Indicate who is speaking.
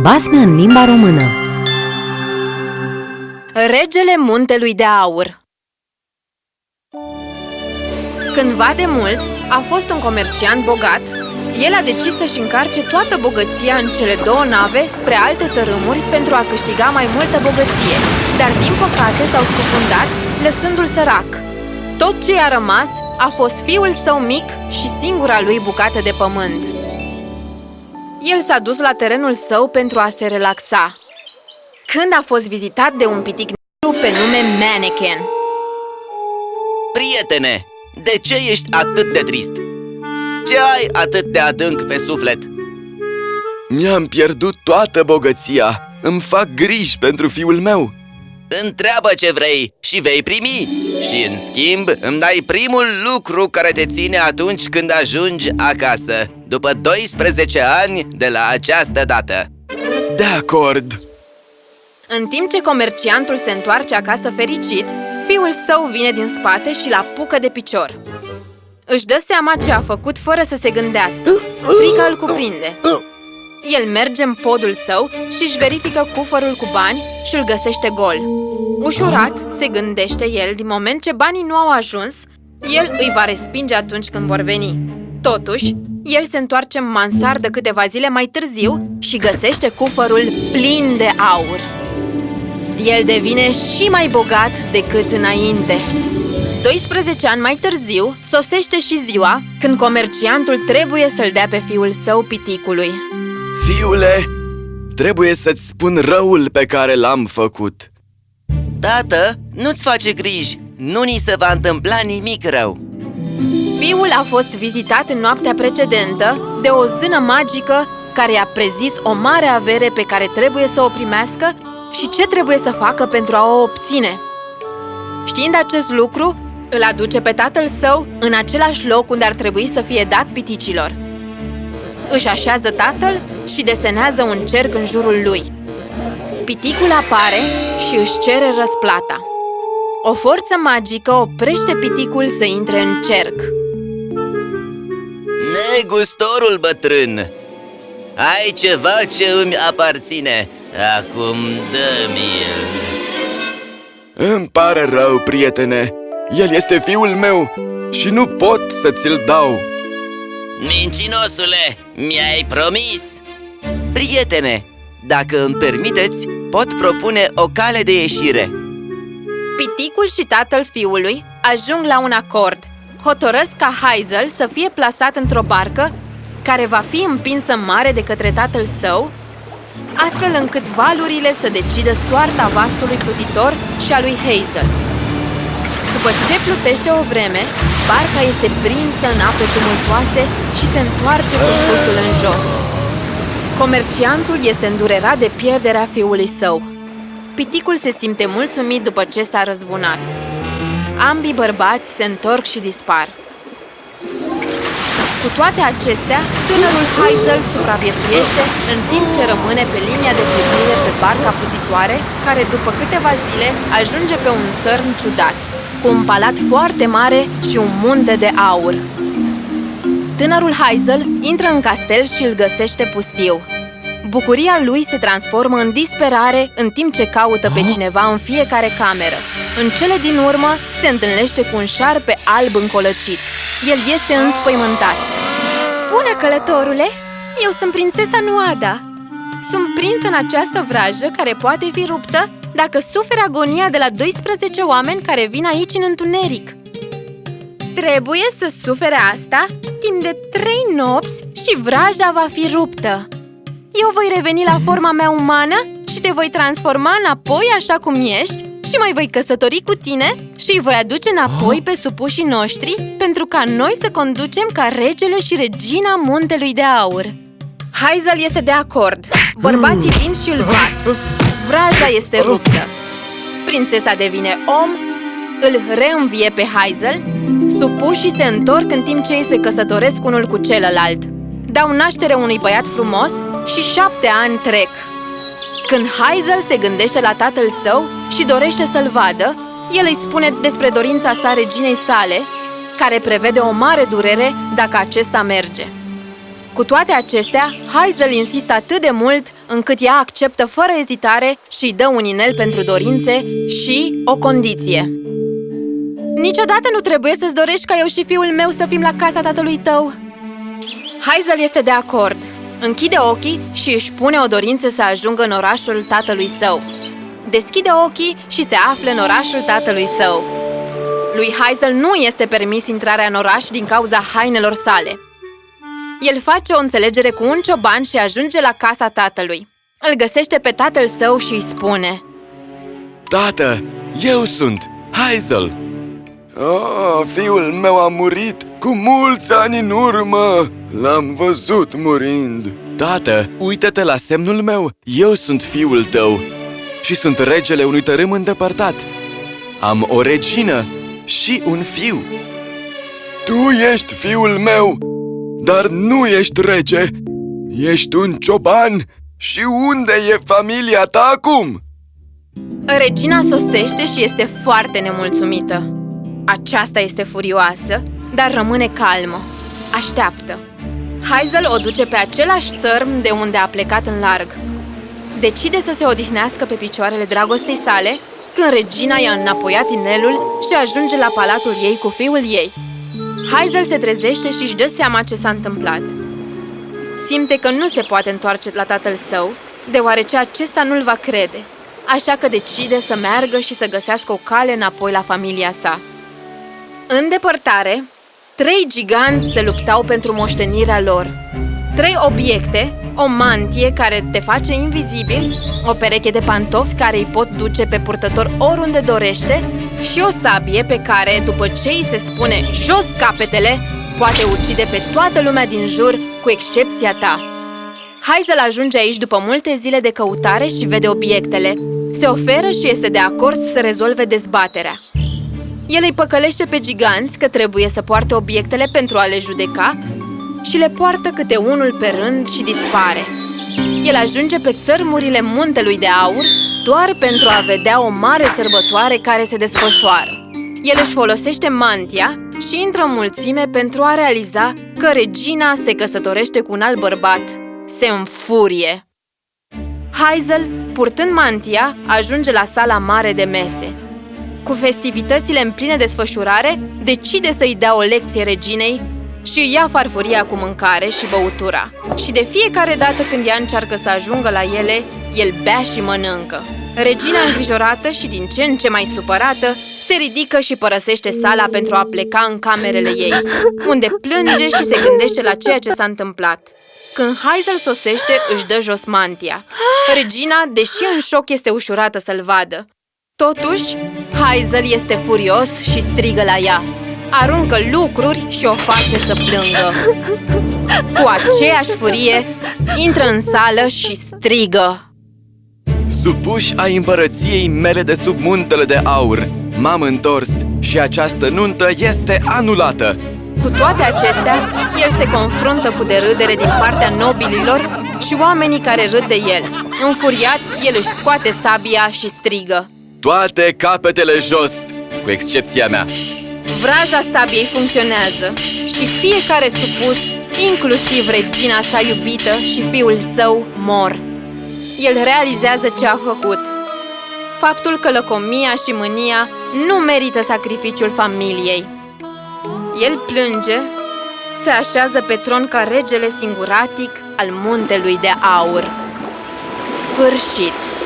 Speaker 1: Basme în limba română
Speaker 2: Regele Muntelui de Aur Cândva de mult a fost un comerciant bogat. El a decis să-și încarce toată bogăția în cele două nave spre alte tărâmuri pentru a câștiga mai multă bogăție, dar din păcate s-au scufundat, lăsându-l sărac. Tot ce i-a rămas a fost fiul său mic și singura lui bucată de pământ. El s-a dus la terenul său pentru a se relaxa. Când a fost vizitat de un pitic negru pe nume Mannequin.
Speaker 3: Prietene, de ce ești atât de trist? Ce ai atât de adânc pe suflet?
Speaker 4: Mi-am pierdut toată bogăția Îmi fac griji pentru fiul meu
Speaker 3: Întreabă ce vrei și vei primi Și în schimb îmi dai primul lucru care te ține atunci când ajungi acasă După 12 ani de la această dată
Speaker 4: De acord
Speaker 2: În timp ce comerciantul se întoarce acasă fericit, fiul său vine din spate și l apucă de picior. Își dă seama ce a făcut fără să se gândească. Frica îl cuprinde. El merge în podul său și își verifică cufărul cu bani și îl găsește gol. Ușurat, se gândește el, din moment ce banii nu au ajuns, el îi va respinge atunci când vor veni. Totuși, el se întoarce în mansardă câteva zile mai târziu și găsește cufărul plin de aur. El devine și mai bogat decât înainte. 12 ani mai târziu, sosește și ziua când comerciantul trebuie să-l dea pe fiul său piticului.
Speaker 4: Fiule, trebuie să-ți spun răul pe care l-am făcut
Speaker 3: Tată, nu-ți face griji, nu ni se va întâmpla nimic rău
Speaker 2: Fiul a fost vizitat în noaptea precedentă de o zână magică care i-a prezis o mare avere pe care trebuie să o primească și ce trebuie să facă pentru a o obține. Știind acest lucru, îl aduce pe tatăl său în același loc unde ar trebui să fie dat piticilor. Își așează tatăl și desenează un cerc în jurul lui. Piticul apare și își cere răsplata. O forță magică oprește piticul să intre în cerc.
Speaker 3: Negustorul bătrân Ai ceva ce îmi aparține. Acum dă-mi-l
Speaker 4: Îmi pare rău, prietene. El este fiul meu și nu pot să ți-l dau.
Speaker 3: Mincinosule, mi-ai promis. Prietene, dacă îmi permiteți, pot propune o cale de ieșire
Speaker 2: Piticul și tatăl fiului ajung la un acord. Hotărăsc ca Hazel să fie plasat într-o barcă care va fi împinsă în mare de către tatăl său, astfel încât valurile să decidă soarta vasului plutitor și a lui Hazel. După ce plutește o vreme, barca este prinsă în ape tumultoase și se întoarce cu fusul în jos. Comerciantul este îndurerat de pierderea fiului său. Piticul se simte mulțumit după ce s-a răzbunat. Ambii bărbați se întorc și dispar. Cu toate acestea, tânărul Hazel supraviețuiește în timp ce rămâne pe linia de plutire pe barca plutitoare, care după câteva zile ajunge pe un țărm ciudat, cu un palat foarte mare și un munte de aur. Tânărul Hazel intră în castel și îl găsește pustiu. Bucuria lui se transformă în disperare în timp ce caută pe cineva în fiecare cameră. În cele din urmă se întâlnește cu un șarpe alb încolăcit. El este înspăimântat. Bună, călătorule! Eu sunt prințesa Nuada. Sunt prins în această vrajă care poate fi ruptă dacă suferi agonia de la 12 oameni care vin aici în întuneric. Trebuie să sufere asta timp de trei nopți și vraja va fi ruptă. Eu voi reveni la forma mea umană și te voi transforma înapoi așa cum ești și mai voi căsători cu tine și îi voi aduce înapoi pe supușii noștri pentru ca noi să conducem ca regele și regina muntelui de aur. Hazel este de acord. Bărbații vin și îl bat. Vraja este ruptă. Prințesa devine om, îl reînvie pe Hazel, supușii se întorc în timp ce ei se căsătoresc unul cu celălalt. Dau naștere unui băiat frumos și șapte ani trec. Când Hazel se gândește la tatăl său și dorește să-l vadă, el îi spune despre dorința sa reginei sale, care prevede o mare durere dacă acesta merge. Cu toate acestea, Hazel insistă atât de mult încât ea acceptă fără ezitare și îi dă un inel pentru dorințe și o condiție. Niciodată nu trebuie să-ți dorești ca eu și fiul meu să fim la casa tatălui tău. Hazel este de acord. Închide ochii și își pune o dorință să ajungă în orașul tatălui său. Deschide ochii și se află în orașul tatălui său. Lui Hazel nu este permis intrarea în oraș din cauza hainelor sale. El face o înțelegere cu un cioban și ajunge la casa tatălui. Îl găsește pe tatăl său și îi spune
Speaker 4: Tată, eu sunt, Hazel! Oh, fiul meu a murit cu mulți ani în urmă! L-am văzut murind! Tată, uită-te la semnul meu! Eu sunt fiul tău și sunt regele unui tărâm îndepărtat. Am o regină și un fiu. Tu ești fiul meu, dar nu ești rege. Ești un cioban și unde e familia ta acum?
Speaker 2: Regina sosește și este foarte nemulțumită. Aceasta este furioasă, dar rămâne calmă. Așteaptă. Hazel o duce pe același țărm de unde a plecat în larg. Decide să se odihnească pe picioarele dragostei sale când regina i-a înapoiat inelul și ajunge la palatul ei cu fiul ei. Hazel se trezește și își dă seama ce s-a întâmplat. Simte că nu se poate întoarce la tatăl său, deoarece acesta nu-l va crede, așa că decide să meargă și să găsească o cale înapoi la familia sa. În depărtare, trei giganți se luptau pentru moștenirea lor. Trei obiecte, o mantie care te face invizibil, o pereche de pantofi care îi pot duce pe purtător oriunde dorește și o sabie pe care, după ce îi se spune jos capetele, poate ucide pe toată lumea din jur, cu excepția ta. Hazel ajunge aici după multe zile de căutare și vede obiectele. Se oferă și este de acord să rezolve dezbaterea. El îi păcălește pe giganți că trebuie să poarte obiectele pentru a le judeca și le poartă câte unul pe rând și dispare. El ajunge pe țărmurile muntelui de aur doar pentru a vedea o mare sărbătoare care se desfășoară. El își folosește mantia și intră în mulțime pentru a realiza că regina se căsătorește cu un alt bărbat. Se înfurie. Hazel, purtând mantia, ajunge la sala mare de mese. Cu festivitățile în plină desfășurare, decide să-i dea o lecție reginei și ia farfuria cu mâncare și băutura. Și de fiecare dată când ea încearcă să ajungă la ele, el bea și mănâncă. Regina îngrijorată și din ce în ce mai supărată, se ridică și părăsește sala pentru a pleca în camerele ei, unde plânge și se gândește la ceea ce s-a întâmplat. Când Hazel sosește, își dă jos mantia. Regina, deși în șoc, este ușurată să-l vadă. Totuși, Hazel este furios și strigă la ea. Aruncă lucruri și o face să plângă. Cu aceeași furie, intră în sală și strigă.
Speaker 4: Supuși ai împărăției mele de sub muntele de aur, m-am întors și această nuntă este anulată.
Speaker 2: Cu toate acestea, el se confruntă cu derâdere din partea nobililor și oamenii care râd de el. Înfuriat, el își scoate sabia și strigă.
Speaker 4: Toate capetele jos, cu excepția mea.
Speaker 2: Vraja sabiei funcționează și fiecare supus, inclusiv regina sa iubită și fiul său, mor. El realizează ce a făcut. Faptul că lăcomia și mânia nu merită sacrificiul familiei. El plânge, se așează pe tron ca regele singuratic al muntelui de aur. Sfârșit!